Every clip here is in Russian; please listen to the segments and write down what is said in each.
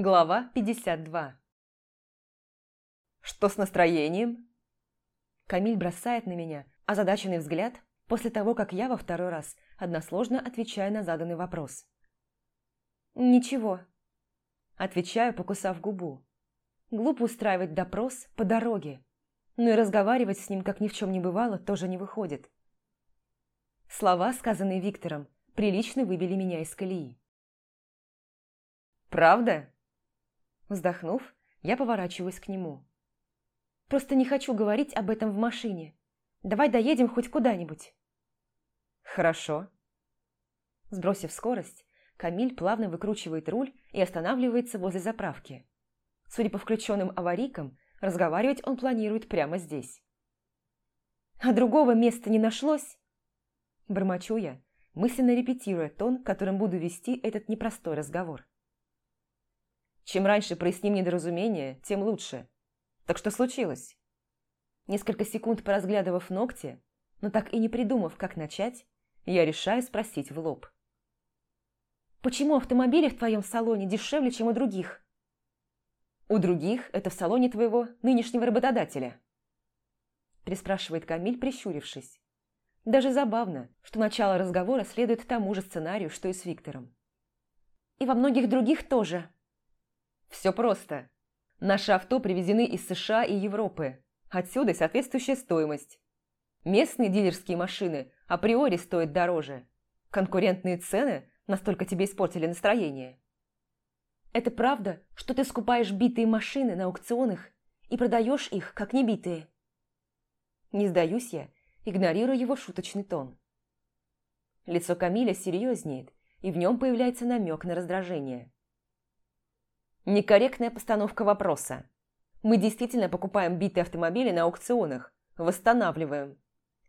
Глава 52 «Что с настроением?» Камиль бросает на меня озадаченный взгляд после того, как я во второй раз односложно отвечаю на заданный вопрос. «Ничего», – отвечаю, покусав губу. Глупо устраивать допрос по дороге, но и разговаривать с ним, как ни в чем не бывало, тоже не выходит. Слова, сказанные Виктором, прилично выбили меня из колеи. «Правда?» Вздохнув, я поворачиваюсь к нему. «Просто не хочу говорить об этом в машине. Давай доедем хоть куда-нибудь». «Хорошо». Сбросив скорость, Камиль плавно выкручивает руль и останавливается возле заправки. Судя по включенным аварийкам, разговаривать он планирует прямо здесь. «А другого места не нашлось?» Бормочу я, мысленно репетируя тон, которым буду вести этот непростой разговор. Чем раньше проясним недоразумение, тем лучше. Так что случилось? Несколько секунд поразглядывав ногти, но так и не придумав, как начать, я решаю спросить в лоб. «Почему автомобили в твоем салоне дешевле, чем у других?» «У других это в салоне твоего нынешнего работодателя», переспрашивает Камиль, прищурившись. Даже забавно, что начало разговора следует тому же сценарию, что и с Виктором. «И во многих других тоже», все просто. Наши авто привезены из США и Европы. Отсюда соответствующая стоимость. Местные дилерские машины априори стоят дороже. Конкурентные цены настолько тебе испортили настроение. Это правда, что ты скупаешь битые машины на аукционах и продаешь их, как небитые? Не сдаюсь я, игнорирую его шуточный тон. Лицо Камиля серьезнеет, и в нем появляется намек на раздражение. Некорректная постановка вопроса. Мы действительно покупаем битые автомобили на аукционах, восстанавливаем.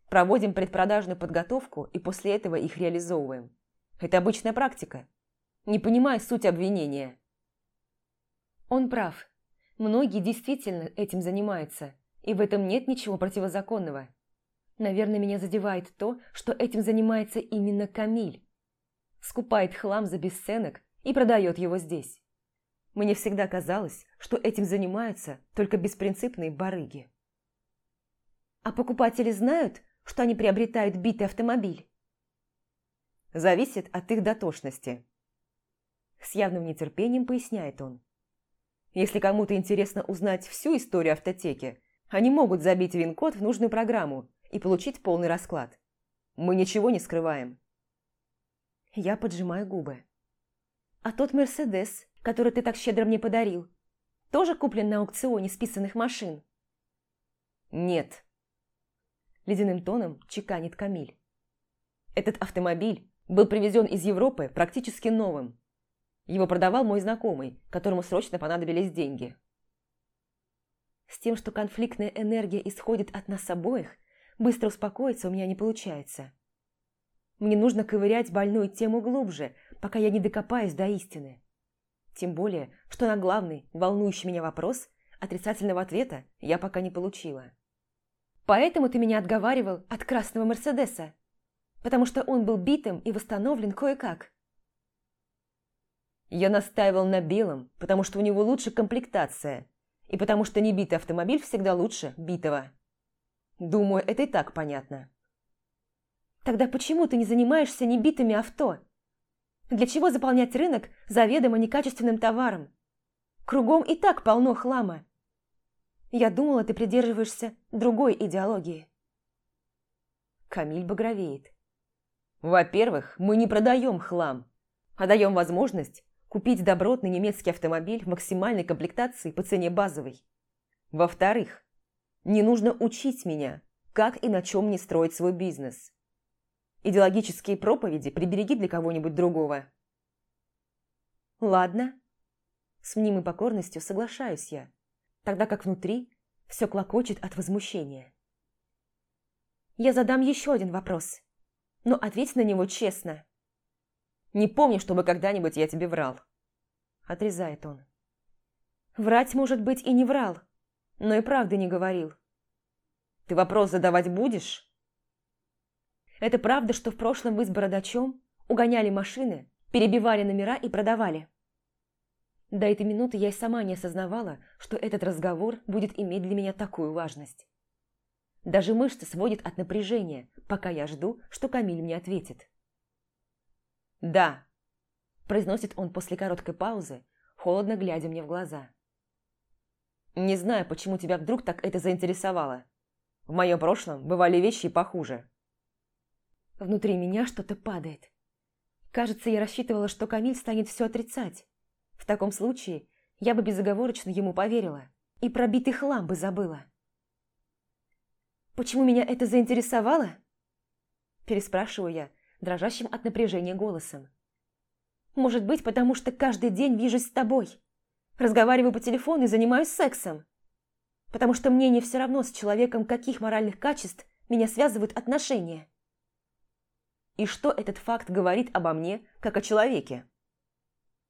Проводим предпродажную подготовку и после этого их реализовываем. Это обычная практика. Не понимая суть обвинения. Он прав. Многие действительно этим занимаются, и в этом нет ничего противозаконного. Наверное, меня задевает то, что этим занимается именно Камиль. Скупает хлам за бесценок и продает его здесь. Мне всегда казалось, что этим занимаются только беспринципные барыги. А покупатели знают, что они приобретают битый автомобиль? Зависит от их дотошности. С явным нетерпением поясняет он. Если кому-то интересно узнать всю историю автотеки, они могут забить ВИН-код в нужную программу и получить полный расклад. Мы ничего не скрываем. Я поджимаю губы. А тот Мерседес, который ты так щедро мне подарил, тоже куплен на аукционе списанных машин?» «Нет», – ледяным тоном чеканит Камиль. «Этот автомобиль был привезен из Европы практически новым. Его продавал мой знакомый, которому срочно понадобились деньги». С тем, что конфликтная энергия исходит от нас обоих, быстро успокоиться у меня не получается. Мне нужно ковырять больную тему глубже, пока я не докопаюсь до истины. Тем более, что на главный, волнующий меня вопрос, отрицательного ответа я пока не получила. Поэтому ты меня отговаривал от красного Мерседеса, потому что он был битым и восстановлен кое-как. Я настаивал на белом, потому что у него лучше комплектация, и потому что небитый автомобиль всегда лучше битого. Думаю, это и так понятно. Тогда почему ты не занимаешься небитыми авто? Для чего заполнять рынок заведомо некачественным товаром? Кругом и так полно хлама. Я думала, ты придерживаешься другой идеологии. Камиль багровеет. Во-первых, мы не продаем хлам, а даем возможность купить добротный немецкий автомобиль в максимальной комплектации по цене базовой. Во-вторых, не нужно учить меня, как и на чем не строить свой бизнес. Идеологические проповеди прибереги для кого-нибудь другого. Ладно. С мнимой покорностью соглашаюсь я, тогда как внутри все клокочет от возмущения. Я задам еще один вопрос, но ответь на него честно. Не помню, чтобы когда-нибудь я тебе врал. Отрезает он. Врать, может быть, и не врал, но и правды не говорил. Ты вопрос задавать будешь? Это правда, что в прошлом вы с бородачом угоняли машины, перебивали номера и продавали? До этой минуты я и сама не осознавала, что этот разговор будет иметь для меня такую важность. Даже мышцы сводят от напряжения, пока я жду, что Камиль мне ответит. «Да», – произносит он после короткой паузы, холодно глядя мне в глаза. «Не знаю, почему тебя вдруг так это заинтересовало. В моем прошлом бывали вещи похуже». Внутри меня что-то падает. Кажется, я рассчитывала, что Камиль станет все отрицать. В таком случае я бы безоговорочно ему поверила и пробитый хлам бы забыла. «Почему меня это заинтересовало?» Переспрашиваю я, дрожащим от напряжения голосом. «Может быть, потому что каждый день вижусь с тобой, разговариваю по телефону и занимаюсь сексом. Потому что мне не все равно с человеком, каких моральных качеств меня связывают отношения. И что этот факт говорит обо мне, как о человеке?»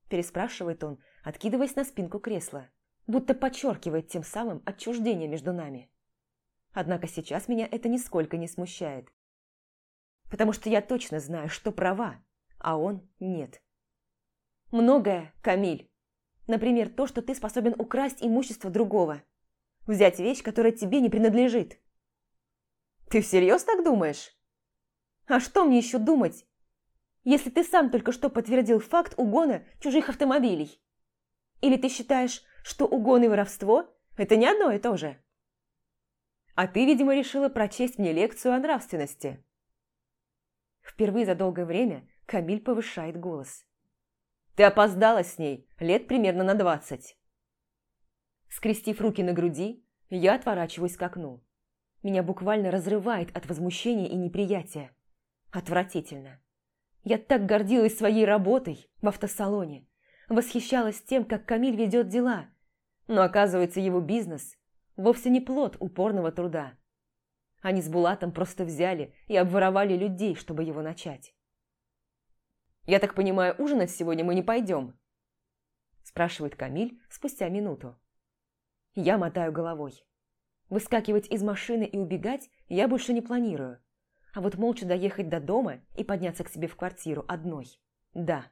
Переспрашивает он, откидываясь на спинку кресла, будто подчеркивает тем самым отчуждение между нами. Однако сейчас меня это нисколько не смущает. Потому что я точно знаю, что права, а он нет. Многое, Камиль. Например, то, что ты способен украсть имущество другого. Взять вещь, которая тебе не принадлежит. Ты всерьез так думаешь? А что мне еще думать, если ты сам только что подтвердил факт угона чужих автомобилей? Или ты считаешь, что угон и воровство – это не одно и то же? А ты, видимо, решила прочесть мне лекцию о нравственности. Впервые за долгое время Камиль повышает голос. Ты опоздала с ней лет примерно на двадцать. Скрестив руки на груди, я отворачиваюсь к окну. Меня буквально разрывает от возмущения и неприятия. Отвратительно. Я так гордилась своей работой в автосалоне, восхищалась тем, как Камиль ведет дела, но оказывается его бизнес вовсе не плод упорного труда. Они с Булатом просто взяли и обворовали людей, чтобы его начать. «Я так понимаю, ужинать сегодня мы не пойдем?» спрашивает Камиль спустя минуту. Я мотаю головой. Выскакивать из машины и убегать я больше не планирую. А вот молча доехать до дома и подняться к себе в квартиру одной – да.